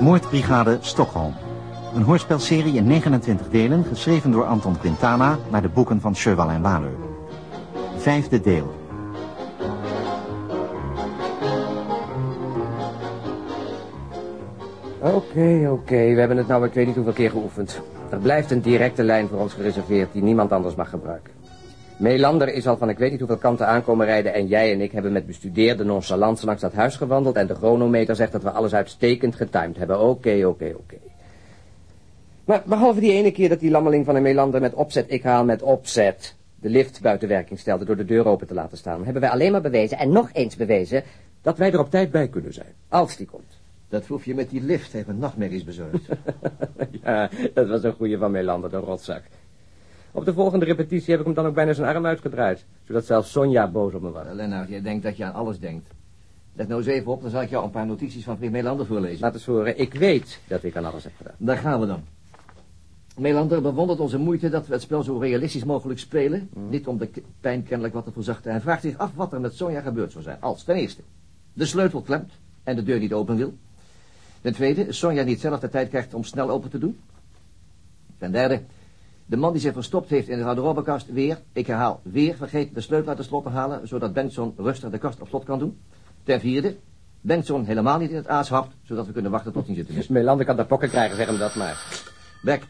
Moordbrigade Stockholm. Een hoorspelserie in 29 delen, geschreven door Anton Quintana... naar de boeken van Cheval en Waler. Vijfde deel. Oké, oké. We hebben het nou ik weet niet hoeveel keer geoefend. Er blijft een directe lijn voor ons gereserveerd die niemand anders mag gebruiken. Melander is al van ik weet niet hoeveel kanten aankomen rijden... en jij en ik hebben met bestudeerde nonchalance langs dat huis gewandeld... en de chronometer zegt dat we alles uitstekend getimed hebben. Oké, oké, oké. Maar behalve die ene keer dat die lammeling van een Melander met opzet, ik haal met opzet... de lift buiten werking stelde door de deur open te laten staan... hebben wij alleen maar bewezen, en nog eens bewezen... dat wij er op tijd bij kunnen zijn, als die komt. Dat hoef je met die lift even nachtmerries bezorgd. ja, dat was een goeie van Melander, de rotzak. Op de volgende repetitie heb ik hem dan ook bijna zijn arm uitgedraaid. Zodat zelfs Sonja boos op me was. Lennart, jij denkt dat je aan alles denkt. Let nou eens even op, dan zal ik jou een paar notities van vriend Melander voorlezen. Laat eens horen, ik weet dat ik aan alles heb gedaan. Daar gaan we dan. Melander bewondert onze moeite dat we het spel zo realistisch mogelijk spelen. Niet om de pijn kennelijk wat te verzachten. Hij vraagt zich af wat er met Sonja gebeurd zou zijn. Als, ten eerste, de sleutel klemt en de deur niet open wil. Ten tweede, Sonja niet zelf de tijd krijgt om snel open te doen. Ten derde, de man die zich verstopt heeft in de garderobekast weer, ik herhaal, weer vergeet de sleutel uit de slot te halen, zodat Benson rustig de kast op slot kan doen. Ten vierde, Benson helemaal niet in het aas hapt, zodat we kunnen wachten tot hij zit missen. Melander kan daar pokken krijgen, zeg hem dat maar. Beck,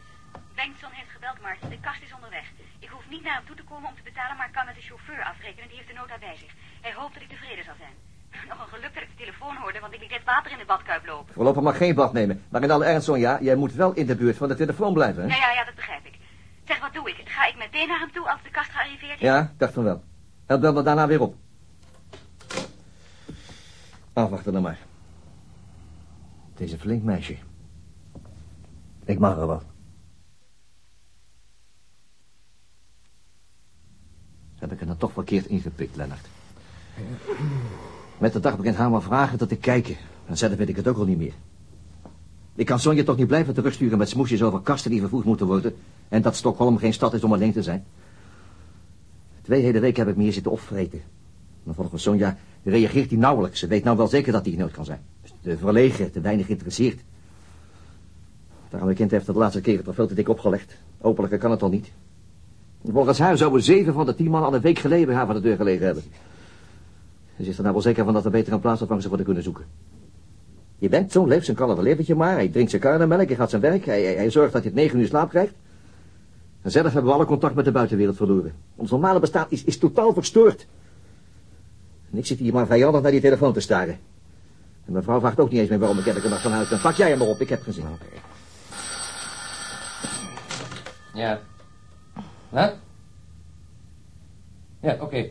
Benson heeft gebeld, Martin. De kast is onderweg. Ik hoef niet naar hem toe te komen om te betalen, maar kan met de chauffeur afrekenen. Die heeft de nota bij zich. Hij hoopt dat ik tevreden zal zijn. Nog een geluk dat ik de telefoon hoorde, want ik liet net water in de badkuip lopen. voorlopig mag geen bad nemen. Maar in alle ernst, Sonja, jij moet wel in de buurt van de telefoon blijven, hè? Ja, ja, ja, dat begrijp ik. Zeg, wat doe ik? Ga ik meteen naar hem toe als de kast gearriveerd is? Ja, dacht van wel. En bel me daarna weer op. Afwachten dan maar. Het is een flink meisje. Ik mag er wel. Heb ik er dan toch verkeerd ingepikt, Lennart? Met de dag begint Hamer vragen dat ik kijken. En zelf weet ik het ook al niet meer. Ik kan Sonja toch niet blijven terugsturen met smoesjes over kasten die vervoerd moeten worden... en dat Stockholm geen stad is om alleen te zijn. Twee hele weken heb ik me hier zitten opvreten. Maar volgens Sonja reageert hij nauwelijks. Ze weet nou wel zeker dat hij nooit kan zijn. Dus te verlegen, te weinig geïnteresseerd. Het arme kind heeft het de laatste keer het al veel te dik opgelegd. Openlijker kan het al niet. Volgens haar zouden zeven van de tien man al een week geleden bij haar voor de deur gelegen hebben. Ze is er nou wel zeker van dat er beter een voor ze kunnen zoeken. Je bent zo'n leeft zijn kalme leventje maar. Hij drinkt zijn karnemelk, hij gaat zijn werk. Hij, hij, hij zorgt dat je het negen uur slaap krijgt. En zelf hebben we alle contact met de buitenwereld verloren. Ons normale bestaan is, is totaal verstoord. En ik zit hier maar vijandig naar die telefoon te staren. En mijn vrouw vraagt ook niet eens meer waarom ik elke nacht van huis ben. Pak jij hem maar op, ik heb gezien. Ja. Huh? Ja, oké.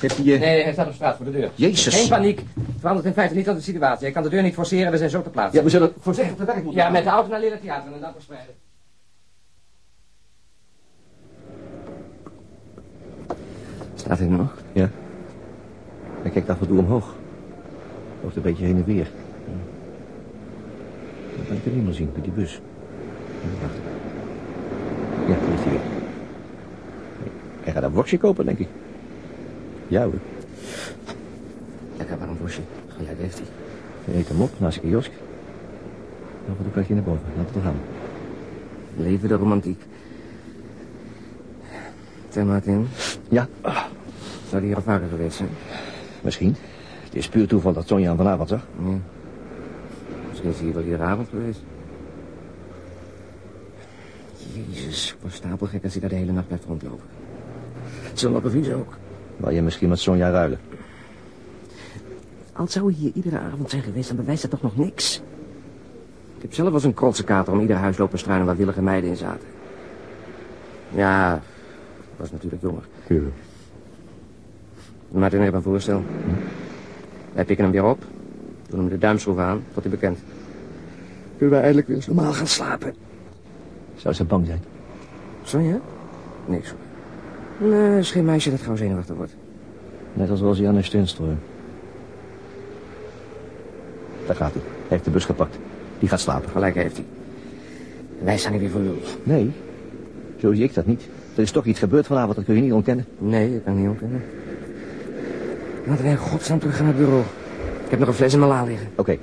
Heb je... Nee, hij staat op straat voor de deur. Jezus. Geen paniek. Het verandert in feite niet aan de situatie. Hij kan de deur niet forceren, we zijn zo te plaatsen. Ja, we zullen voorzichtig te werk moeten Ja, gaan. met de auto naar Lille Theater en dan verspreiden. Staat hij nog? Ja. Hij kijkt af en toe omhoog. Loopt een beetje heen en weer. Dat kan ik er niet meer zien, bij die bus. Wacht. Ja, daar is hij weer. Hij gaat een worstje kopen, denk ik. Ja hoor. Lekker warm bosje. Gelijk heeft hij. Hij eet hem op naast een kiosk. Af en toe krijg je naar boven. Laat het gaan. Leven de romantiek. Zeg Martin, Ja, zou die hier al vaker geweest zijn? misschien. Het is puur toeval dat Sonja hem vanavond zag. Ja. Misschien is hij hier wel iedere avond geweest. Jezus, ik word stapelgek als hij daar de hele nacht blijft rondlopen. Zo'n Loppevies ook. Wil je misschien met Sonja ruilen? Al zou hij hier iedere avond zijn geweest, dan bewijst dat toch nog niks. Ik heb zelf eens een krotse kater om ieder huis lopen struinen waar willige meiden in zaten. Ja, was natuurlijk jonger. Tuurlijk. Martin heeft een voorstel. Wij pikken hem weer op, doen hem de duimschroef aan, tot hij bekend. Kunnen wij eindelijk weer eens normaal gaan slapen? Zou ze bang zijn? Sonja? Niks hoor. Nee, is geen meisje dat gauw zenuwachtig wordt. Net als Rosianne Stenstroom. Daar gaat hij. Hij heeft de bus gepakt. Die gaat slapen. Gelijk heeft hij. Wij staan hier weer voor lul. Nee, zo zie ik dat niet. Er is toch iets gebeurd vanavond, dat kun je niet ontkennen. Nee, ik kan niet ontkennen. Laten wij in godsnaam terug gaan naar het bureau. Ik heb nog een fles in mijn la liggen. Oké. Okay.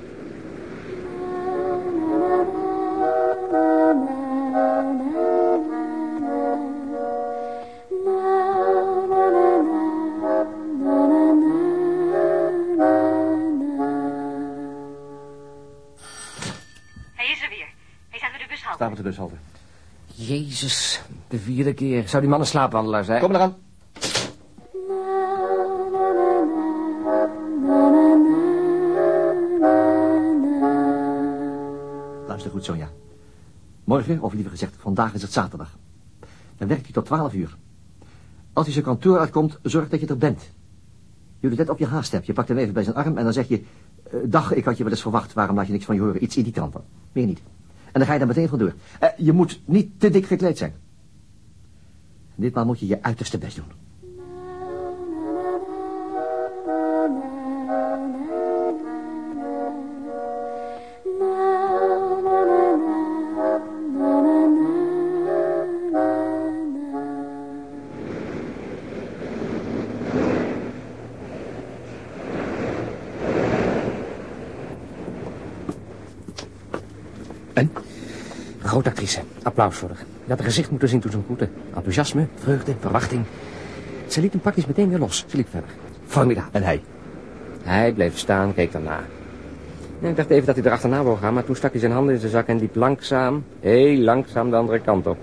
Jezus, de vierde keer. Zou die man een slaapwandelaar zijn? Kom eraan. Goed, Sonja. Morgen, of liever gezegd, vandaag is het zaterdag. Dan werkt hij tot twaalf uur. Als hij zijn kantoor uitkomt, zorg dat je er bent. Jullie let op je haast hebt. Je pakt hem even bij zijn arm en dan zeg je... eh, dag, ik had je wel eens verwacht. Waarom laat je niks van je horen? Iets in die trant. Meer niet. En dan ga je daar meteen vandoor. Eh, je moet niet te dik gekleed zijn. Ditmaal moet je je uiterste best doen. Applaus voor haar. Je had gezicht moeten zien toen ze hem groette. Enthousiasme, vreugde, verwachting. Ze liet hem praktisch meteen weer los. Ze liep verder. Formidabel. En hij? Hij bleef staan, keek daarna. Ik dacht even dat hij erachterna wou gaan, maar toen stak hij zijn handen in zijn zak en liep langzaam, heel langzaam de andere kant op.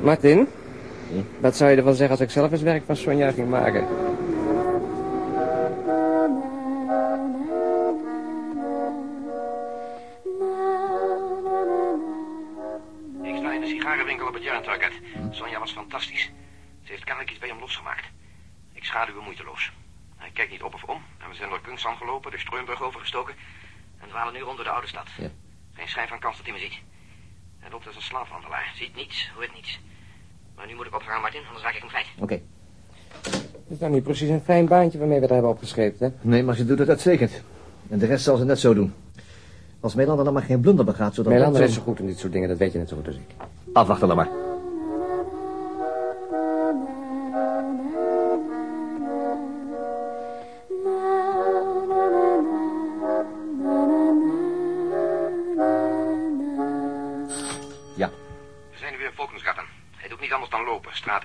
Martin, wat zou je ervan zeggen als ik zelf eens werk van Sonja ging maken? Streumburg overgestoken. En dwalen nu rond door de oude stad. Ja. Geen schijn van kans dat hij me ziet. Hij loopt als een slaafwandelaar. Ziet niets, hoort niets. Maar nu moet ik opgaan, Martin, anders raak ik hem kwijt. Oké. Het is nou niet precies een fijn baantje waarmee we het hebben opgescheept, hè? Nee, maar ze doet het uitstekend. En de rest zal ze net zo doen. Als Melander dan maar geen blunder begaat, zodat... Melander dat is zo- zo goed in dit soort dingen, dat weet je net zo goed als ik. Afwachten dan maar.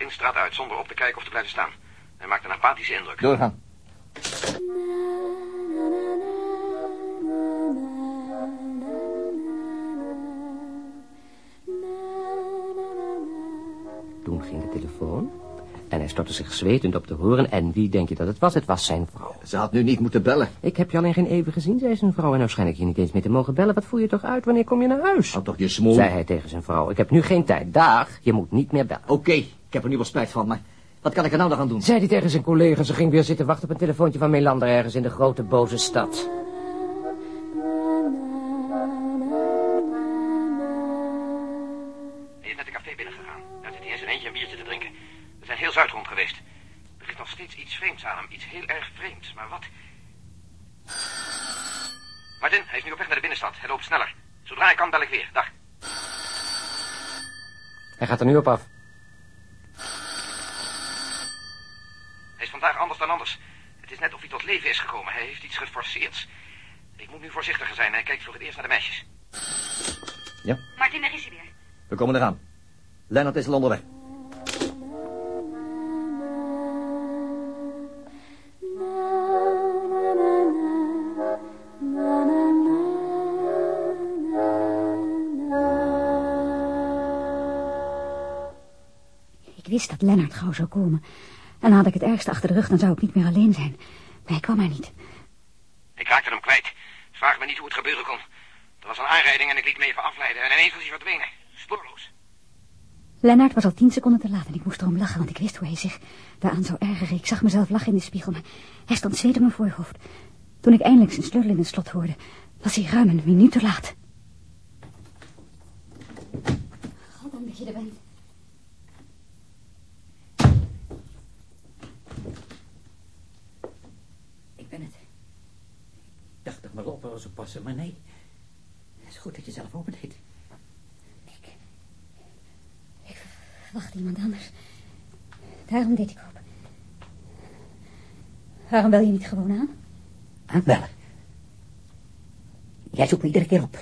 In, straat uit, zonder op te kijken of te blijven staan. Hij maakt een apathische indruk. Doorgaan. Toen ging de telefoon en hij stortte zich zwetend op de horen. En wie denk je dat het was? Het was zijn vrouw. Ze had nu niet moeten bellen. Ik heb je alleen geen even gezien, zei zijn vrouw. En nou schijn ik je niet eens meer te mogen bellen. Wat voer je toch uit? Wanneer kom je naar huis? Houd toch je smoel. Zei hij tegen zijn vrouw. Ik heb nu geen tijd. Dag, je moet niet meer bellen. Oké, ik heb er nu wel spijt van, maar wat kan ik er nou nog aan doen? Zei hij tegen zijn collega. Ze ging weer zitten wachten op een telefoontje van Melander ergens in de grote boze stad. Hij is net een café binnengegaan. Daar zit hij in zijn eentje een biertje te drinken. We zijn heel Zuid rond geweest. Er is nog steeds iets vreemds aan hem. Iets heel erg vreemds. Maar wat? Martin, hij is nu op weg naar de binnenstad. Hij loopt sneller. Zodra hij kan, bel ik weer. Dag. Hij gaat er nu op af. Hij is vandaag anders dan anders. Het is net of hij tot leven is gekomen. Hij heeft iets geforceerd. Ik moet nu voorzichtiger zijn. Hij kijkt voor het eerst naar de meisjes. Ja, Martin, daar is hij weer. we komen eraan. Lennart is al onderweg. Ik wist dat Lennart gauw zou komen. En had ik het ergste achter de rug, dan zou ik niet meer alleen zijn. Maar hij kwam maar niet. Ik raakte hem kwijt. Vraag me niet hoe het gebeuren kon. Er was een aanrijding en ik liet me even afleiden. En ineens was hij verdwenen. Spoorloos. Lennart was al tien seconden te laat en ik moest erom lachen, want ik wist hoe hij zich daaraan zou ergeren. Ik zag mezelf lachen in de spiegel, maar hij stond zweet op mijn voorhoofd. Toen ik eindelijk zijn sleutel in het slot hoorde, was hij ruim een minuut te laat. God, dan dat je er bent. Ik ben het. Ik dacht dat mijn lopen zou passen, maar nee. Het is goed dat je zelf open deed. Ik... Verwachtte iemand anders. Daarom deed ik open. Waarom bel je niet gewoon aan? Aanbellen. Jij zoekt me iedere keer op.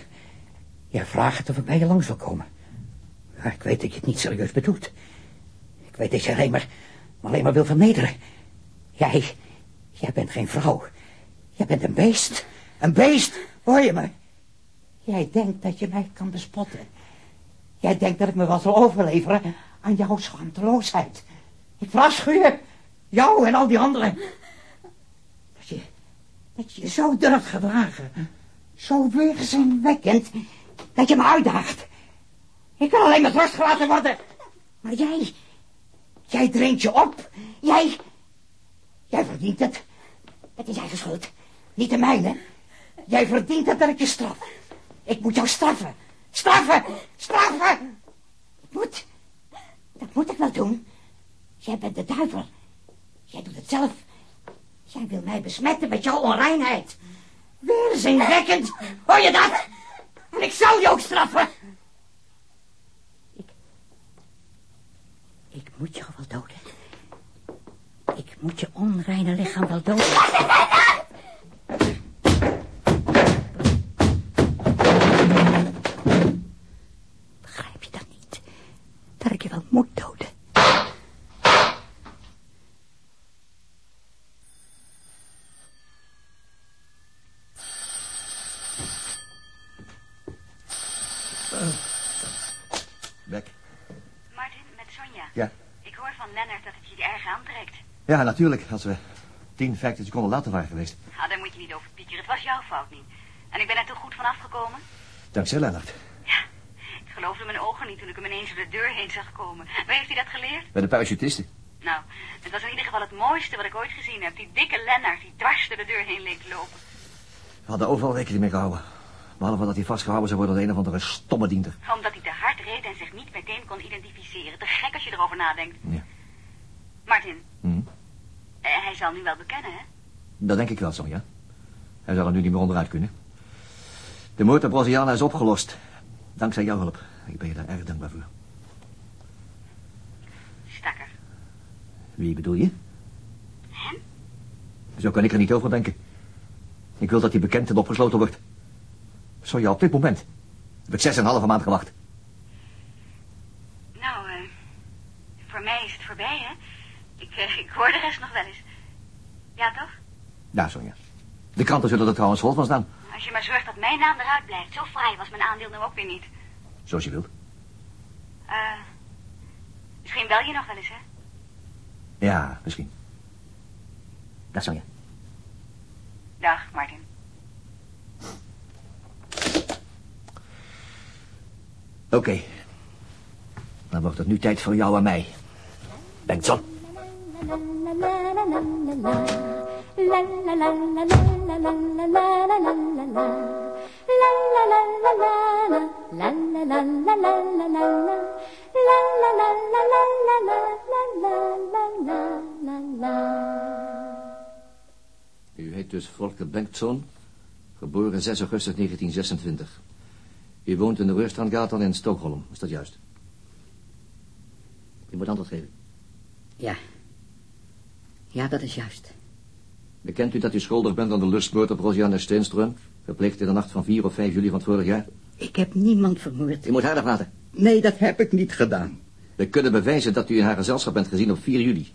Jij vraagt of ik bij je langs wil komen. Ik weet dat je het niet serieus bedoelt. Ik weet dat je alleen maar, alleen maar wil vernederen. Jij, jij bent geen vrouw. Jij bent een beest. Een beest, hoor je me? Jij denkt dat je mij kan bespotten. Jij denkt dat ik me wel zal overleveren aan jouw schaamteloosheid. Ik verafschuw je. Jou en al die anderen. Dat je, dat je zo durft gedragen. Zo weerzinwekkend. Dat je me uitdaagt. Ik wil alleen met rust gelaten worden. Maar jij, jij dringt je op. Jij, jij verdient het. Het is eigen schuld. Niet de mijne. Jij verdient het dat ik je straf. Ik moet jou straffen. Straffen! Straffen! Moet. Dat moet ik wel doen. Jij bent de duivel. Jij doet het zelf. Jij wil mij besmetten met jouw onreinheid. Weerzinwekkend. Hoor je dat? En ik zal je ook straffen. Ik... Ik moet jou wel doden. Ik moet je onreine lichaam wel doden. Begrijp je dat niet? Dat ik je wel moet doden. Beck. Martin, met Sonja. Ja. Ik hoor van Lennart dat het je erg aantrekt. Ja, natuurlijk. Als we 10, 15 seconden later waren geweest. Ah, daar moet je niet over piekeren. Het was jouw fout niet. En ik ben er toch goed van afgekomen? Dankzij Lennart. Ja, ik geloofde mijn ogen niet toen ik hem ineens door de deur heen zag komen. Waar heeft hij dat geleerd? Bij de parachutisten. Nou, het was in ieder geval het mooiste wat ik ooit gezien heb. Die dikke Lennart die dwars door de deur heen leek te lopen. We hadden overal rekening mee gehouden. Behalve dat hij vastgehouden zou worden door een of andere stomme dienter. Omdat hij te hard reed en zich niet meteen kon identificeren. Te gek als je erover nadenkt. Ja. Martin, Hm. Hij zal nu wel bekennen, hè? Dat denk ik wel zo, ja. Hij zal er nu niet meer onderuit kunnen. De moord op Rosiana is opgelost. Dankzij jouw hulp. Ik ben je daar erg dankbaar voor. Stakker. Wie bedoel je? Hem? Zo kan ik er niet over denken. Ik wil dat hij bekend en opgesloten wordt. Zo ja, op dit moment. Heb ik zes en een halve maand gewacht. Nou, eh, voor mij is het voorbij, hè? Ik, eh, ik hoor de rest nog wel eens. Ja, toch? Ja, Sonja. De kranten zullen er trouwens vol van staan. Als je maar zorgt dat mijn naam eruit blijft. Zo fraai was mijn aandeel nou ook weer niet. Zoals je wilt. Eh, misschien bel je nog wel eens, hè? Ja, misschien. Dag, Sonja. Dag, Martin. Oké. Dan wordt het nu tijd voor jou en mij. Bengtson. U heet dus Volker Bengtson, geboren 6 augustus 1926. U woont in de Rörstrandgatan in Stockholm, is dat juist? U moet antwoord geven. Ja. Ja, dat is juist. Bekent u dat u schuldig bent aan de lustmoord op Rosianne Steenström, gepleegd in de nacht van 4 of 5 juli van het vorig jaar? Ik heb niemand vermoord. U moet harder praten. Nee, dat heb ik niet gedaan. We kunnen bewijzen dat u in haar gezelschap bent gezien op 4 juli.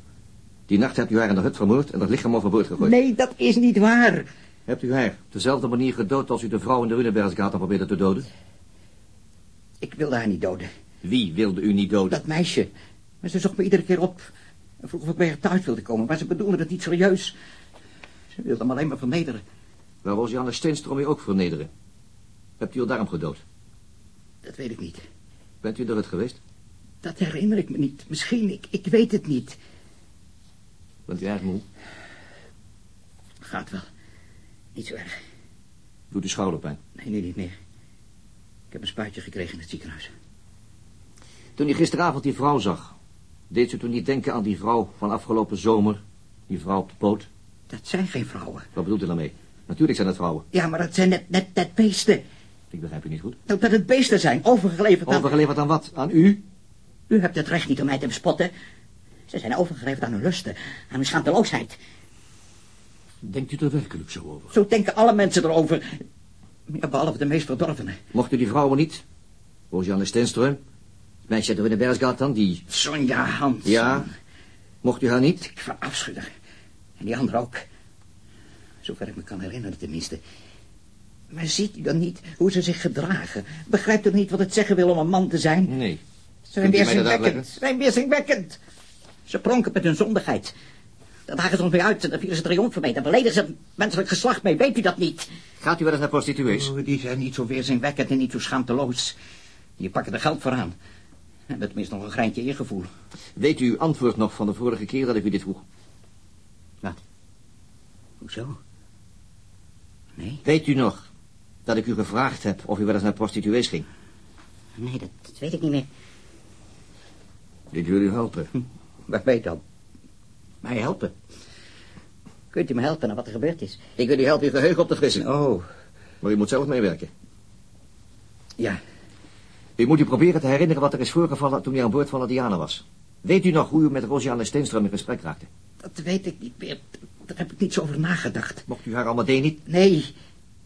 Die nacht hebt u haar in de hut vermoord en dat lichaam overboord gegooid. Nee, dat is niet waar. Hebt u haar op dezelfde manier gedood als u de vrouw in de Runebergsgata probeerde te doden? Ik wilde haar niet doden. Wie wilde u niet doden? Dat meisje. Maar ze zocht me iedere keer op. En vroeg of ik bij haar thuis wilde komen. Maar ze bedoelde het niet serieus. Ze wilde me alleen maar vernederen. Waar Rosianne Steenström u ook vernederen. Hebt u haar daarom gedood? Dat weet ik niet. Bent u de hut geweest? Dat herinner ik me niet. Misschien, ik, ik weet het niet. Bent u erg moe? Gaat wel. Niet zo erg. Doet u schouderpijn? Nee, nu niet meer. Ik heb een spuitje gekregen in het ziekenhuis. Toen u gisteravond die vrouw zag, deed u toen niet denken aan die vrouw van afgelopen zomer? Die vrouw op de boot? Dat zijn geen vrouwen. Wat bedoelt u daarmee? Natuurlijk zijn het vrouwen. Ja, maar dat zijn net, net, net beesten. Ik begrijp u niet goed. Dat het beesten zijn, overgeleverd aan... Overgeleverd aan wat? Aan u? U hebt het recht niet om mij te bespotten. Ze zijn overgeleverd aan hun lusten, aan hun schaamteloosheid. Denkt u er werkelijk zo over? Zo denken alle mensen erover. Ja, behalve de meest verdorvenen. Mocht u die vrouwen niet? Rosianne Stenström? Het meisje uit de Winnebergsgatan, die... Sonja Hans. Ja? Mocht u haar niet? Ik verafschuw haar. En die andere ook. Zover ik me kan herinneren tenminste. Maar ziet u dan niet hoe ze zich gedragen? Begrijpt u niet wat het zeggen wil om een man te zijn? Nee. Ze zijn weerzinwekkend. zijn weerzinwekkend. Ze pronken met hun zondigheid. Daar dagen ze ons mee uit en daar vieren ze triomfen mee. Daar beledigen ze het menselijk geslacht mee. Weet u dat niet? Gaat u wel eens naar prostituees? Oh, die zijn niet zo weerzinwekkend en niet zo schaamteloos. Die pakken er geld voor aan. Dat tenminste nog een greintje eergevoel. Weet u uw antwoord nog van de vorige keer dat ik u dit vroeg? Wat? Hoezo? Nee, Weet u nog dat ik u gevraagd heb of u wel eens naar prostituees ging? nee, dat, dat weet ik niet meer. Dit wil u helpen. Waarmee dan? Mij helpen? Kunt u me helpen aan wat er gebeurd is? Ik wil u helpen uw geheugen op te frissen. Oh, Maar u moet zelf meewerken. ja. U moet u proberen te herinneren wat er is voorgevallen toen u aan boord van de Diana was. Weet u nog hoe u met Rosianne Steenström in gesprek raakte? Dat weet ik niet meer. Daar heb ik niet zo over nagedacht. Mocht u haar Amadee niet? Nee,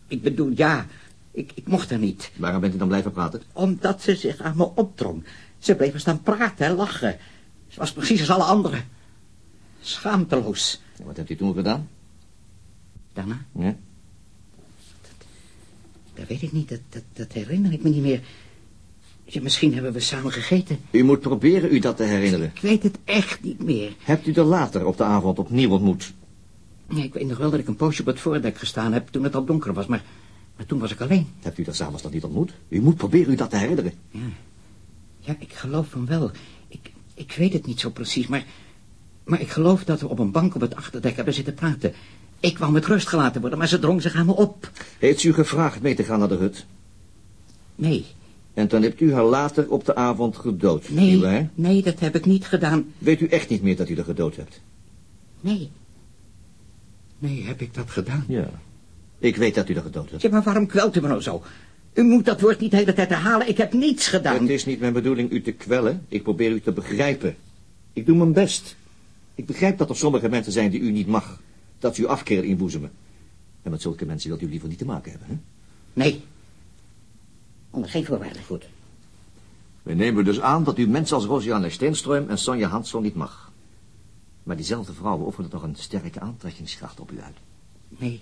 ik bedoel ja. Ik, ik mocht er niet. Waarom bent u dan blijven praten? Omdat ze zich aan me opdrong. Ze bleef maar staan praten en lachen. Ze was precies als alle anderen. Schaamteloos. En Wat hebt u toen gedaan? Daarna? Ja? Dat weet ik niet. Dat, dat, dat herinner ik me niet meer. Ja, misschien hebben we samen gegeten. U moet proberen u dat te herinneren. Ik weet het echt niet meer. Hebt u er later op de avond opnieuw ontmoet? Ja, ik weet nog wel dat ik een poosje op het voordek gestaan heb toen het al donker was, maar, maar toen was ik alleen. Hebt u er s'avonds dan niet ontmoet? U moet proberen u dat te herinneren. Ja, ik geloof van wel. Ik, ik weet het niet zo precies, maar, maar ik geloof dat we op een bank op het achterdek hebben zitten praten. Ik wou met rust gelaten worden, maar ze drong zich aan me op. Heeft u gevraagd mee te gaan naar de hut? Nee, En dan hebt u haar later op de avond gedood, nee, nietwaar? nee, dat heb ik niet gedaan. Weet u echt niet meer dat u haar gedood hebt? Nee. Nee, heb ik dat gedaan? Ja. Ik weet dat u haar gedood hebt. Ja, maar waarom kwelt u me nou zo? U moet dat woord niet de hele tijd herhalen. Ik heb niets gedaan. Het is niet mijn bedoeling u te kwellen. Ik probeer u te begrijpen. Ik doe mijn best. Ik begrijp dat er sommige mensen zijn die u niet mag. Dat u afkeer inboezemen. En met zulke mensen wilt u liever niet te maken hebben, hè? Nee. Onder geen voorwaarden. Goed. We nemen dus aan dat u mensen als Rosianne Steenström en Sonja Hansson niet mag. Maar diezelfde vrouwen oefenen toch een sterke aantrekkingskracht op u uit. Nee.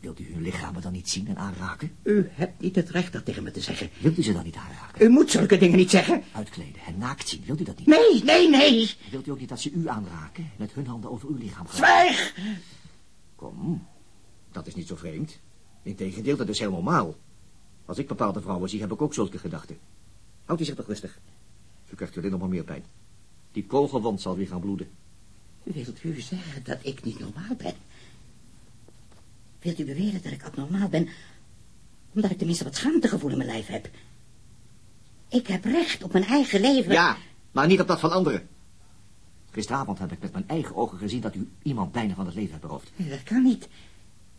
Wilt u hun lichamen dan niet zien en aanraken? U hebt niet het recht dat tegen me te zeggen. Wilt u ze dan niet aanraken? U moet zulke dingen niet zeggen. Uitkleden en naakt zien, wilt u dat niet? Nee, nee, nee. Wilt u ook niet dat ze u aanraken en met hun handen over uw lichaam gaan? Zwijg! Kom, dat is niet zo vreemd. Integendeel, dat is heel normaal. Als ik bepaalde vrouwen zie, heb ik ook zulke gedachten. Houdt u zich toch rustig. U krijgt alleen nog maar meer pijn. Die kogelwond zal weer gaan bloeden. Wilt u zeggen dat ik niet normaal ben? Wilt u beweren dat ik abnormaal ben... omdat ik tenminste wat schaamtegevoel in mijn lijf heb? Ik heb recht op mijn eigen leven. Ja, maar niet op dat van anderen. Gisteravond heb ik met mijn eigen ogen gezien dat u iemand bijna van het leven hebt beroofd. Nee, Dat kan niet.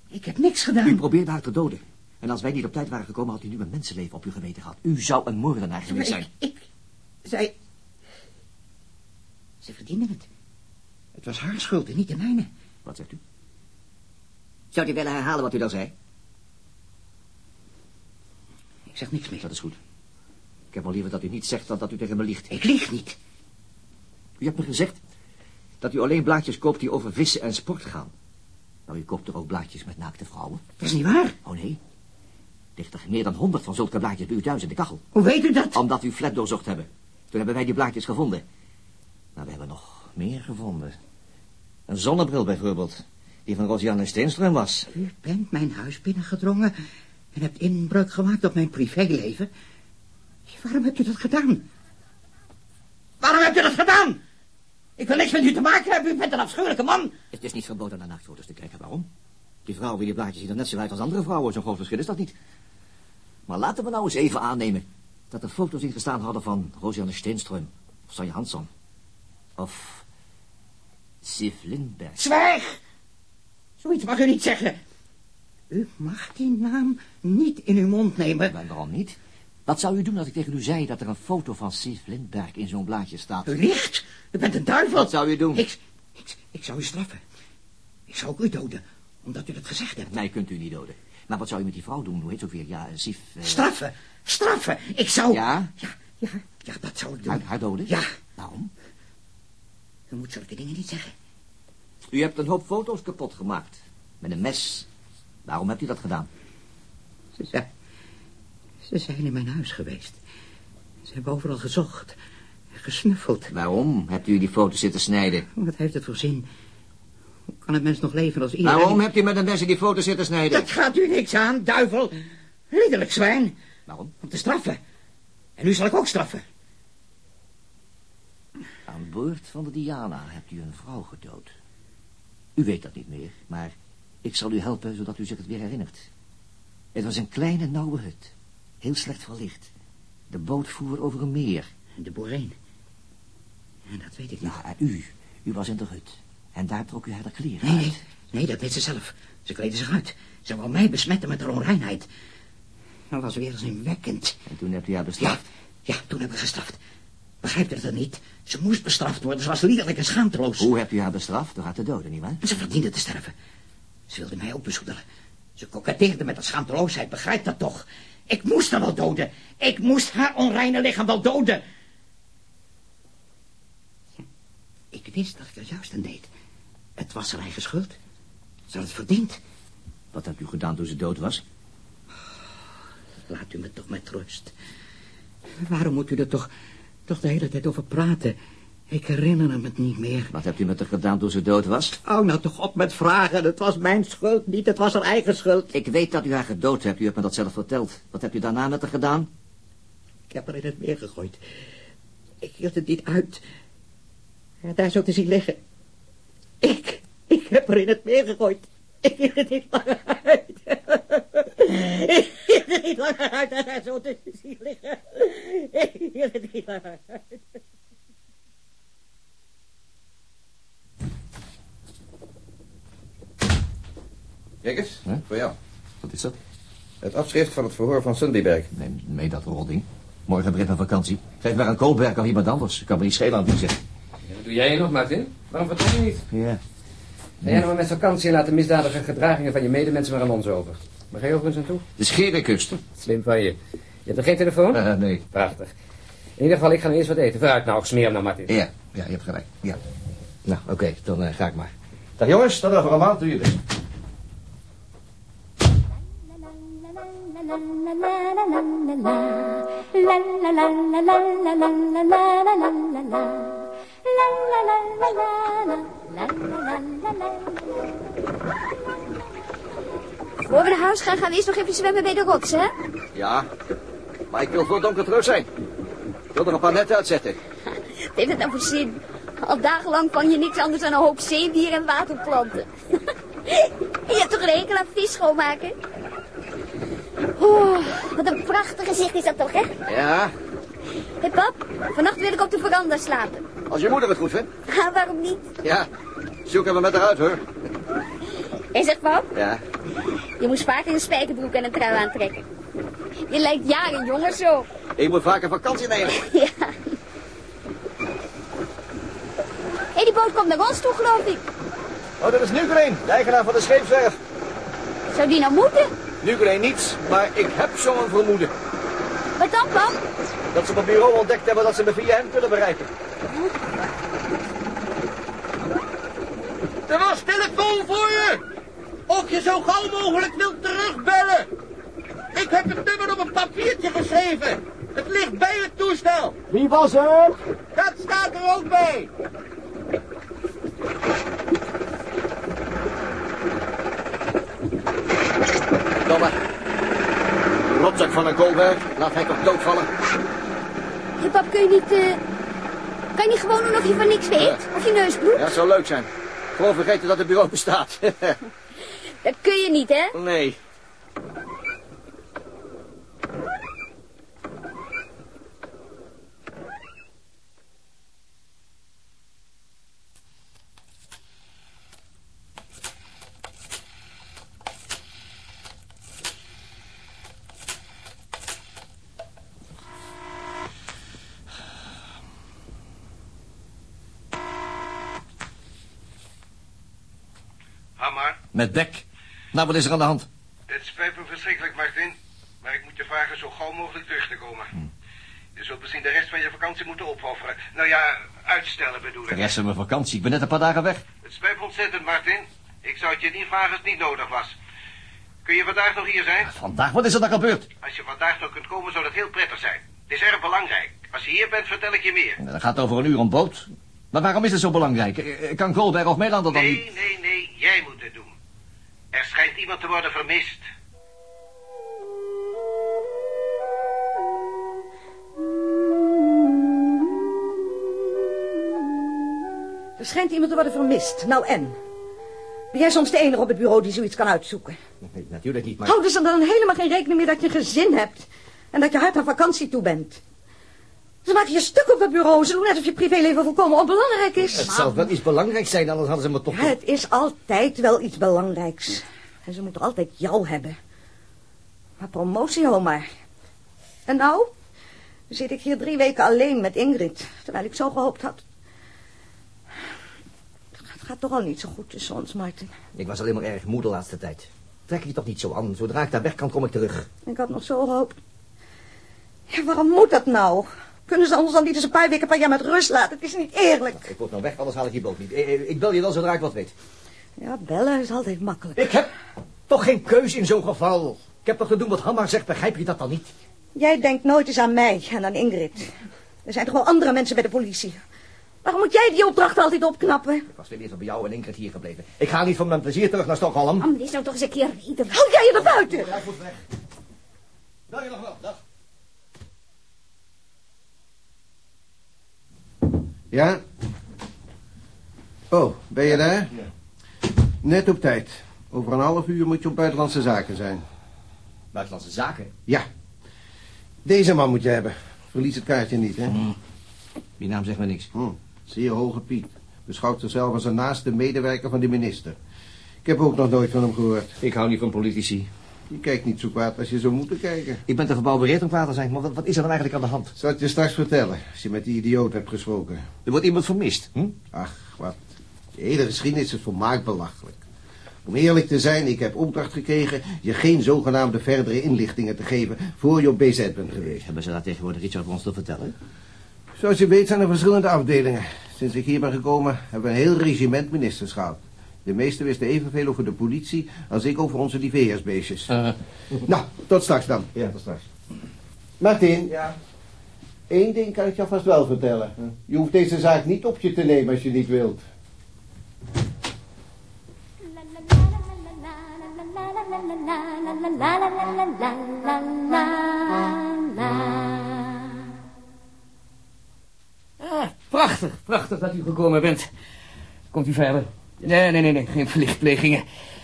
Ik heb niks U gedaan. probeerde haar te doden. En als wij niet op tijd waren gekomen, had u nu een mensenleven op uw geweten gehad. U zou een moordenaar geweest zijn. ik, ik... Zij... Ze verdiende het. Het was haar schuld en niet de mijne. Wat zegt u? Zou u willen herhalen wat u dan zei? Ik zeg niks meer. Dat is goed. Ik heb wel liever dat u niet zegt dan dat u tegen me liegt. Ik lieg niet. U hebt me gezegd dat u alleen blaadjes koopt die over vissen en sport gaan. Nou, u koopt toch ook blaadjes met naakte vrouwen? Dat is niet waar. Oh nee. Ligt er meer dan honderd van zulke blaadjes bij u thuis in de kachel. Hoe weet u dat? Omdat u flat doorzocht hebben. Toen hebben wij die blaadjes gevonden. Nou, we hebben nog meer gevonden. Een zonnebril bijvoorbeeld. Die van Rosianne Steenström was. U bent mijn huis binnengedrongen en hebt inbreuk gemaakt op mijn privéleven. Waarom hebt u dat gedaan? Waarom hebt u dat gedaan? Ik wil niks met u te maken hebben. U bent een afschuwelijke man. Het is niet verboden naar naaktfoto's te kijken. Waarom? Die vrouwen in die blaadjes zien er net zo uit als andere vrouwen. Zo'n groot verschil is dat niet. Maar laten we nou eens even aannemen... dat er foto's in gestaan hadden van Rosianne Steenström... of Sonja Hansson... of... Sif Lindberg. Zwijg! Zoiets mag u niet zeggen. U mag die naam niet in uw mond nemen. Maar waarom niet? Wat zou u doen als ik tegen u zei dat er een foto van Sif Lindberg in zo'n blaadje staat? U liegt. U bent een duivel. Wat zou u doen? Ik, ik, ik zou u straffen. Ik zou ook u doden, omdat u dat gezegd hebt. Mij kunt u niet doden. Maar wat zou u met die vrouw doen? Hoe heet ze ook weer? Ja, Sif... eh, Straffen. Straffen. Ik zou... Ja? Ja, ja, ja, dat zou ik doen. Haar, haar doden? Ja. Waarom? U moet zulke dingen niet zeggen. U hebt een hoop foto's kapot gemaakt. Met een mes. Waarom hebt u dat gedaan? Ze zijn, ze zijn in mijn huis geweest. Ze hebben overal gezocht. Gesnuffeld. Waarom hebt u die foto's zitten snijden? Wat heeft het voor zin? Hoe kan het mens nog leven als iedereen... Waarom hebt u met een mes in die foto's zitten snijden? Dat gaat u niks aan, duivel. Liederlijk zwijn. Waarom? Om te straffen. En nu zal ik ook straffen. Aan boord van de Diana hebt u een vrouw gedood. U weet dat niet meer, maar ik zal u helpen zodat u zich het weer herinnert. Het was een kleine, nauwe hut. Heel slecht verlicht. De boot voer over een meer. De boereen. Ja, dat weet ik nog. Ja, en u. U was in de hut. En daar trok u haar de kleren Nee, uit. nee, nee, dat deed ze zelf. Ze kleedde zich uit. Ze wou mij besmetten met haar onreinheid. Dat was weer eens inwekkend. En toen hebt u haar Ja, bestraft. ja, toen heb ik gestraft. Begrijpt u dan niet? Ze moest bestraft worden. Ze was liederlijk en schaamteloos. Hoe hebt u haar bestraft? Door haar te doden, nietwaar? Ze verdiende te sterven. Ze wilde mij ook bezoedelen. Ze koketteerde met haar schaamteloosheid. Begrijp dat toch? Ik moest haar wel doden. Ik moest haar onreine lichaam wel doden. Ik wist dat ik er juist aan deed. Het was haar eigen schuld. Ze had het verdiend. Wat hebt u gedaan toen ze dood was? Laat u me toch met rust. Waarom moet u er toch, toch de hele tijd over praten? Ik herinner hem het niet meer. Wat hebt u met haar gedaan toen ze dood was? Hou nou toch op met vragen. Het was mijn schuld niet. Het was haar eigen schuld. Ik weet dat u haar gedood hebt. U hebt me dat zelf verteld. Wat hebt u daarna met haar gedaan? Ik heb haar in het meer gegooid. Ik hield het niet uit. Daar zo te zien liggen. Ik, ik heb haar in het meer gegooid. Ik hield het niet langer uit. Ik hield het niet langer uit daar daar zo te zien liggen. Ik hield het niet langer uit. Kijk eens, Huh? voor jou. Wat is dat? Het afschrift van het verhoor van Sundbyberg. Neem mee dat rolding. Morgen begint mijn vakantie. Geef maar een Koolberg of iemand anders. Ik kan me niet schelen aan wie zegt. Wat doe jij hier nog, Martin? Waarom vertel je niet? Ja. Ben jij nog maar met vakantie en laat de misdadige gedragingen van je medemensen maar aan ons over. Waar ga je overigens naartoe? De Scherenkust. Slim van je. Je hebt er geen telefoon? Eh, nee. Prachtig. In ieder geval, ik ga nu eerst wat eten. Vooruit nou, smeer hem nou, Martin. Ja, ja, je hebt gelijk. Ja. Nou, oké, dan eh, ga ik maar. Dag jongens, tot over een maand doe je dus. Voor we naar huis gaan, gaan we eerst nog even zwemmen bij de rots, hè? Ja, maar ik wil voor donker terug zijn. Ik wil er een paar netten uitzetten. Wat heeft het nou voor zin? Al dagenlang vang je niks anders dan een hoop zeewier en waterplanten. je hebt toch een hekel aan vis schoonmaken? Oh, wat een prachtig gezicht is dat toch, hè? Ja, Hé, pap, vannacht wil ik op de veranda slapen. Als je moeder het goed vindt. Ah, waarom niet? Ja, zoek hem met haar uit hoor. Hé, zeg pap, Ja, je moet vaker een spijkerbroek en een trui aantrekken. Je lijkt jaren jonger zo. ik moet vaker vakantie nemen. Ja. Hé, die boot komt naar ons toe, geloof ik. Oh, dat is Nugreen, de eigenaar van de scheepswerf. Zou die nou moeten? Nugreen niets, maar ik heb zo'n vermoeden. Wat dan, pap? Dat ze op het bureau ontdekt hebben dat ze me via hem kunnen bereiken. Er was telefoon voor je! Of je zo gauw mogelijk wilt terugbellen! Ik heb het nummer op een papiertje geschreven! Het ligt bij het toestel! Wie was het? Dat staat er ook bij! Domme. Rotzak van een Goldberg. Laat hij toch doodvallen. Hé, pap, kun je niet, eh... Kan je niet gewoon doen of je van niks weet? Of je neus bloedt? Ja, het zou leuk zijn. Gewoon vergeten dat het bureau bestaat. Dat kun je niet, hè? nee. Met bek. Nou, wat is er aan de hand? het spijt me verschrikkelijk, Martin. Maar ik moet je vragen zo gauw mogelijk terug te komen. Je zult misschien de rest van je vakantie moeten opofferen. Nou ja, uitstellen bedoel De ik. rest van mijn vakantie. Ik ben net een paar dagen weg. Het spijt me ontzettend, Martin. Ik zou het je niet vragen als het niet nodig was. Kun je vandaag nog hier zijn? Vandaag, wat is er dan gebeurd? Als je vandaag nog kunt komen, zou dat heel prettig zijn. Het is erg belangrijk. Als je hier bent, vertel ik je meer. Dat gaat over een uur om boot. Maar waarom is het zo belangrijk? Eh, Kan Goldberg of Melander dan niet... Nee, nee, nee. Jij moet het doen. Er schijnt iemand te worden vermist. Er schijnt iemand te worden vermist. Nou en? Ben jij soms de enige op het bureau die zoiets kan uitzoeken? Nee, natuurlijk niet, maar... Houden ze dan helemaal geen rekening meer dat je een gezin hebt? En dat je hard aan vakantie toe bent? Ze maken je stuk op het bureau. Ze doen net of je privéleven volkomen onbelangrijk is. Het zal wel iets belangrijks zijn, anders hadden ze me toch... Ja, het is altijd wel iets belangrijks. En ze moeten altijd jou hebben. Maar promotie, maar. En nou? Zit ik hier drie weken alleen met Ingrid, terwijl ik zo gehoopt had. Het gaat toch al niet zo goed tussen ons, Martin. Ik was alleen maar erg moe de laatste tijd. Trek je toch niet zo aan. Zodra ik daar weg kan, kom ik terug. Ik had nog zo gehoopt. Ja, waarom moet dat nou? Kunnen ze ons dan niet eens een paar weken per jaar met rust laten? Het is niet eerlijk. Ik word nou weg, anders haal ik die boot niet. Ik, ik bel je dan zodra ik wat weet. Ja, bellen is altijd makkelijk. Ik heb toch geen keus in zo'n geval. Ik heb toch te doen wat Hammer zegt, begrijp je dat dan niet? Jij denkt nooit eens aan mij en aan Ingrid. Er zijn toch wel andere mensen bij de politie. Waarom moet jij die opdracht altijd opknappen? Ik was weer even bij jou en Ingrid hier gebleven. Ik ga niet voor mijn plezier terug naar Stockholm. Mam, die zou toch eens een keer reden. Hou jij je er buiten? Ja, ik moet weg. Bel je nog wel, dag. Ja? Oh, ben je daar? Net op tijd. Over een half uur moet je op buitenlandse zaken zijn. Buitenlandse zaken. Ja. Deze man moet je hebben. Verlies het kaartje niet, hè? Die naam zegt me niks. Hm. Zeer hoge Piet. Beschouwt zichzelf als een naaste medewerker van de minister. Ik heb ook nog nooit van hem gehoord. Ik hou niet van politici. Je kijkt niet zo kwaad als je zou moeten kijken. Ik ben te gebouwbereerd om kwaad te zijn, maar wat, wat is er dan eigenlijk aan de hand? Zal ik je straks vertellen, als je met die idioot hebt gesproken. Er wordt iemand vermist. Hm? Ach, wat. De hele geschiedenis is volmaakt belachelijk. Om eerlijk te zijn, ik heb opdracht gekregen je geen zogenaamde verdere inlichtingen te geven voor je op BZ bent geweest. Hebben ze daar tegenwoordig iets over ons te vertellen? Zoals je weet zijn er verschillende afdelingen. Sinds ik hier ben gekomen hebben we een heel regiment ministers gehad. De meesten wisten evenveel over de politie als ik over onze liveheersbeestjes. Nou, tot straks dan. Ja, tot straks. Martin. Ja? Eén ding kan ik je alvast wel vertellen. Je hoeft deze zaak niet op je te nemen als je niet wilt. Ah, prachtig, prachtig dat u gekomen bent. Komt u verder? Nee, nee, nee, nee, geen verlichtplegingen.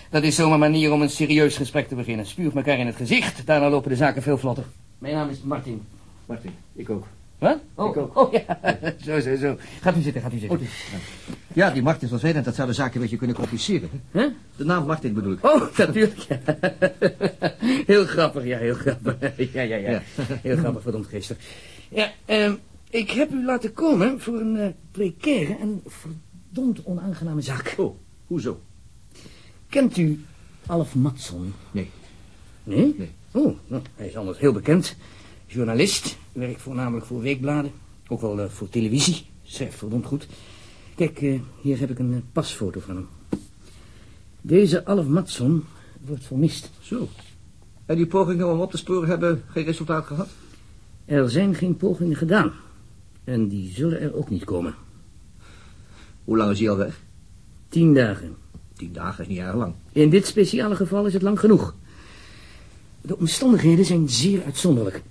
Dat is zomaar een manier om een serieus gesprek te beginnen. Spuug elkaar in het gezicht, daarna lopen de zaken veel vlotter. Mijn naam is Martin. Martin, ik ook. Wat? Oh, Ik ook. oh ja, zo, zo, zo. Gaat u zitten, gaat u zitten. Ja, die Martin van Zweden, dat zou de zaken een beetje kunnen compliceren. hè? Huh? De naam Martin bedoel ik. Oh, natuurlijk. ja. Heel grappig, ja, heel grappig. Ja, ja, ja. Ja. Heel grappig, verdomd geestig. Ja, ehm, ik heb u laten komen voor een eh, precaire en verdomd onaangename zaak. Oh, hoezo? Kent u Alf Matson? Nee. Nee? Nee. Oh, nou, hij is anders heel bekend. Journalist, werkt voornamelijk voor weekbladen. Ook wel eh, voor televisie. Schrijft verdomd goed. Kijk, eh, hier heb ik een eh, pasfoto van hem. Deze Alf Matson wordt vermist. Zo. En die pogingen om op te sporen hebben geen resultaat gehad? Er zijn geen pogingen gedaan. En die zullen er ook niet komen. Hoe lang is hij al weg? Tien dagen. Tien dagen is niet erg lang. In dit speciale geval is het lang genoeg. De omstandigheden zijn zeer uitzonderlijk.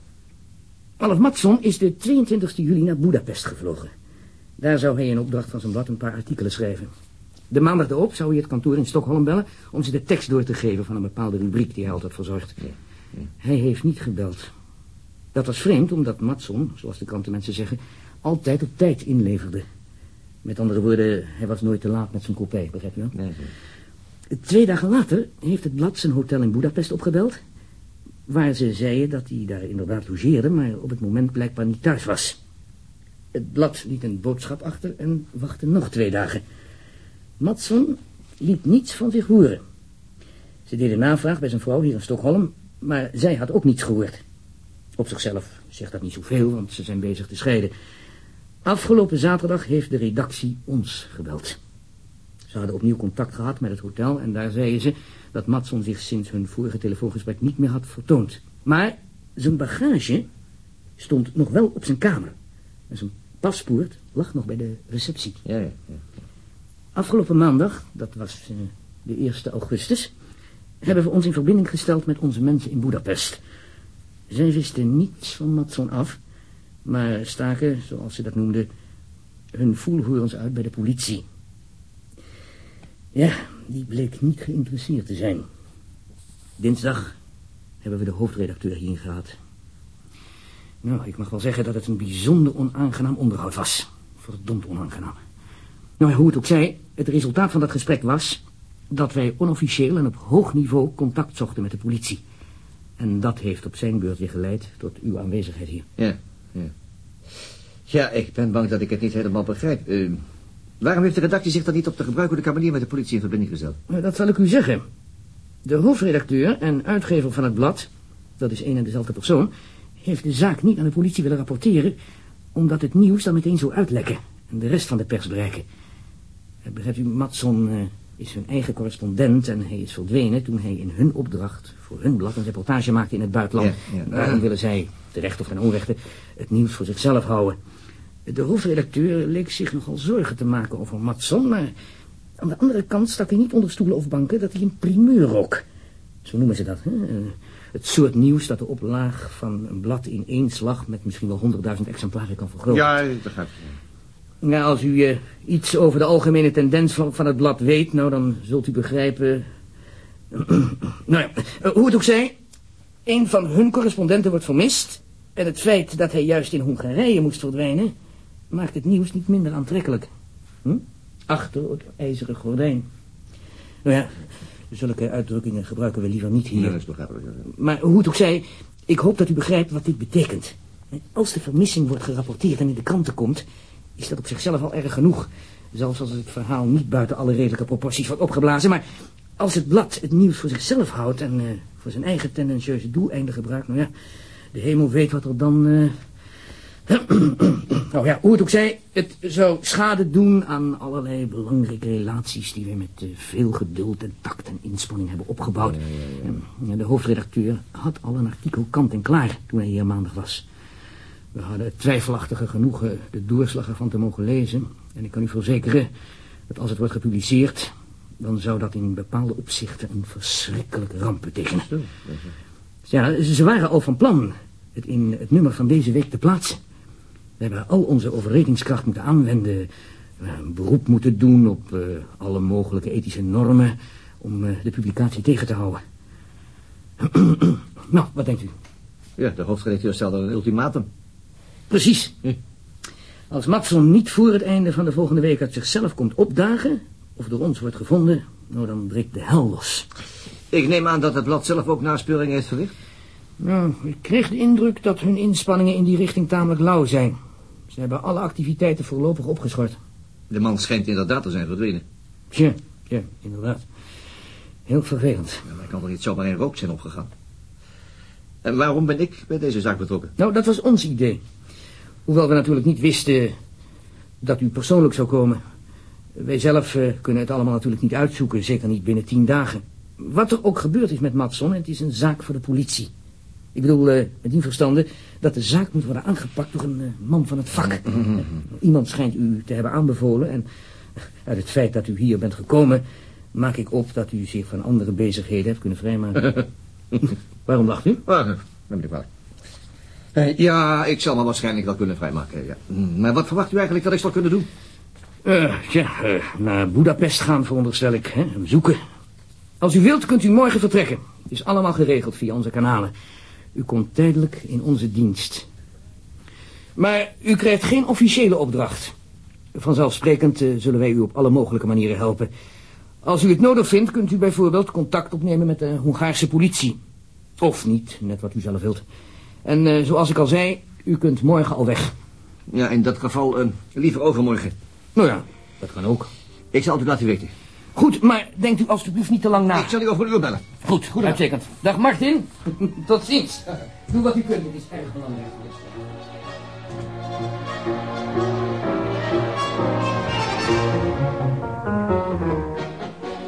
Alf Matson is de 22 juli naar Budapest gevlogen. Daar zou hij in opdracht van zijn blad een paar artikelen schrijven. De maandag erop zou hij het kantoor in Stockholm bellen... om ze de tekst door te geven van een bepaalde rubriek die hij altijd verzorgt. Hij heeft niet gebeld. Dat was vreemd, omdat Matson, zoals de krantenmensen zeggen... altijd op tijd inleverde. Met andere woorden, hij was nooit te laat met zijn kopij, begrijp je wel? Nee, Twee dagen later heeft het blad zijn hotel in Budapest opgebeld... waar ze zeiden dat hij daar inderdaad logeerde... maar op het moment blijkbaar niet thuis was. Het blad liet een boodschap achter en wachtte nog twee dagen. Matson liet niets van zich horen. Ze deden navraag bij zijn vrouw hier in Stockholm... maar zij had ook niets gehoord. Op zichzelf zegt dat niet zoveel, want ze zijn bezig te scheiden. Afgelopen zaterdag heeft de redactie ons gebeld. Ze hadden opnieuw contact gehad met het hotel en daar zeiden ze dat Matson zich sinds hun vorige telefoongesprek niet meer had vertoond. Maar zijn bagage stond nog wel op zijn kamer. En zijn paspoort lag nog bij de receptie. Ja, ja. ja. Afgelopen maandag, dat was uh, de 1 augustus, hebben we ons in verbinding gesteld met onze mensen in Budapest. Zij wisten niets van Matson af, maar staken, zoals ze dat noemden, hun voelhoorns uit bij de politie. Ja, die bleek niet geïnteresseerd te zijn. Dinsdag hebben we de hoofdredacteur hierin gehad. Nou, ik mag wel zeggen dat het een bijzonder onaangenaam onderhoud was. Verdomd onaangenaam. Nou, hoe het ook zij, het resultaat van dat gesprek was... dat wij onofficieel en op hoog niveau contact zochten met de politie. En dat heeft op zijn beurt weer geleid tot uw aanwezigheid hier. Ja, ja. Ja, ik ben bang dat ik het niet helemaal begrijp. Uh, waarom heeft de redactie zich dan niet op de gebruikelijke manier met de politie in verbinding gesteld? Nou, dat zal ik u zeggen. De hoofdredacteur en uitgever van het blad, dat is één en dezelfde persoon... heeft de zaak niet aan de politie willen rapporteren... omdat het nieuws dan meteen zou uitlekken en de rest van de pers bereiken. Begrijpt u, Matson uh, is hun eigen correspondent en hij is verdwenen... toen hij in hun opdracht voor hun blad een reportage maakte in het buitenland. Ja, ja. Daarom willen zij, terecht of ten onrechte, het nieuws voor zichzelf houden. De hoofdredacteur leek zich nogal zorgen te maken over Matson, maar aan de andere kant stak hij niet onder stoelen of banken dat hij een primeur rok. Zo noemen ze dat, hè? Het soort nieuws dat de oplaag van een blad in één slag met misschien wel honderdduizend exemplaren kan vergroten. Ja, dat begrijp ik. Nou, als u uh, iets over de algemene tendens van, van, het blad weet, nou dan zult u begrijpen... nou ja, uh, hoe het ook zij, een van hun correspondenten wordt vermist... en het feit dat hij juist in Hongarije moest verdwijnen maakt het nieuws niet minder aantrekkelijk. Hm? Achter het ijzeren gordijn. Nou ja, zulke uitdrukkingen gebruiken we liever niet hier. Nee, dat is begrijpelijk. Maar hoe het ook zij, ik hoop dat u begrijpt wat dit betekent. Als de vermissing wordt gerapporteerd en in de kranten komt... is dat op zichzelf al erg genoeg. Zelfs als het verhaal niet buiten alle redelijke proporties wordt opgeblazen. Maar als het blad het nieuws voor zichzelf houdt... en uh, voor zijn eigen tendentieuze doeleinden gebruikt... nou ja, de hemel weet wat er dan... Uh, nou ja, hoe het ook zij, het zou schade doen aan allerlei belangrijke relaties die we met uh, veel geduld en tact en inspanning hebben opgebouwd. Ja, ja, ja. En de hoofdredacteur had al een artikel kant en klaar toen hij hier maandag was. We hadden het twijfelachtige genoegen de doorslag ervan te mogen lezen. En ik kan u verzekeren dat als het wordt gepubliceerd, dan zou dat in bepaalde opzichten een verschrikkelijke ramp betekenen. Ja, ze waren al van plan het in het nummer van deze week te plaatsen. We hebben al onze overredingskracht moeten aanwenden. Een beroep moeten doen op uh, alle mogelijke ethische normen... om uh, de publicatie tegen te houden. nou, wat denkt u? Ja, de hoofdredacteur stelde een ultimatum. Precies. Hm. Als Matson niet voor het einde van de volgende week uit zichzelf komt opdagen... of door ons wordt gevonden, nou dan breekt de hel los. Ik neem aan dat het blad zelf ook naspeuring heeft verricht? Nou, ik kreeg de indruk dat hun inspanningen in die richting tamelijk lauw zijn. Ze hebben alle activiteiten voorlopig opgeschort. De man schijnt inderdaad te zijn verdwenen. Ja, ja, inderdaad. Heel vervelend. Ja, maar kan er niet zomaar in rook zijn opgegaan. En waarom ben ik bij deze zaak betrokken? Nou, dat was ons idee. Hoewel we natuurlijk niet wisten dat u persoonlijk zou komen. Wij zelf uh, kunnen het allemaal natuurlijk niet uitzoeken, zeker niet binnen tien dagen. Wat er ook gebeurd is met Matson, het is een zaak voor de politie. Ik bedoel, uh, met die verstande, dat de zaak moet worden aangepakt door een uh, man van het vak. Iemand schijnt u te hebben aanbevolen en uit het feit dat u hier bent gekomen... maak ik op dat u zich van andere bezigheden hebt kunnen vrijmaken. Waarom lacht u? Ah, dat ben ik wel. Uh, ja, ik zal me waarschijnlijk wel kunnen vrijmaken, ja. Maar wat verwacht u eigenlijk dat ik zal kunnen doen? Ja, naar Budapest gaan veronderstel ik, hè, hem zoeken. Als u wilt kunt u morgen vertrekken. Het is allemaal geregeld via onze kanalen. U komt tijdelijk in onze dienst. Maar u krijgt geen officiële opdracht. Vanzelfsprekend uh, zullen wij u op alle mogelijke manieren helpen. Als u het nodig vindt, kunt u bijvoorbeeld contact opnemen met de Hongaarse politie. Of niet, net wat u zelf wilt. En uh, zoals ik al zei, u kunt morgen al weg. Ja, in dat geval uh, liever overmorgen. Nou ja, dat kan ook. Ik zal het u laten weten. Goed, maar denkt u alstublieft niet te lang na. Ik zal u over een uur bellen. Goed, goed uitstekend. Dag Martin. Tot ziens. Doe wat u kunt, het is erg belangrijk.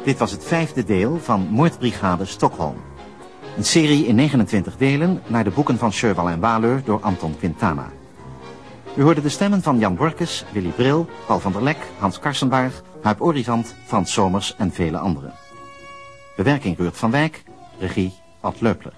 Dit was het vijfde deel van Moordbrigade Stockholm. Een serie in 29 delen naar de boeken van Sherwal en Waleur door Anton Quintana. U hoorde de stemmen van Jan Borkes, Willy Bril, Paul van der Lek, Hans Karsenbaar, Huip Orizant, Frans Somers en vele anderen. Bewerking Ruurt van Wijk, regie Ad Leupler.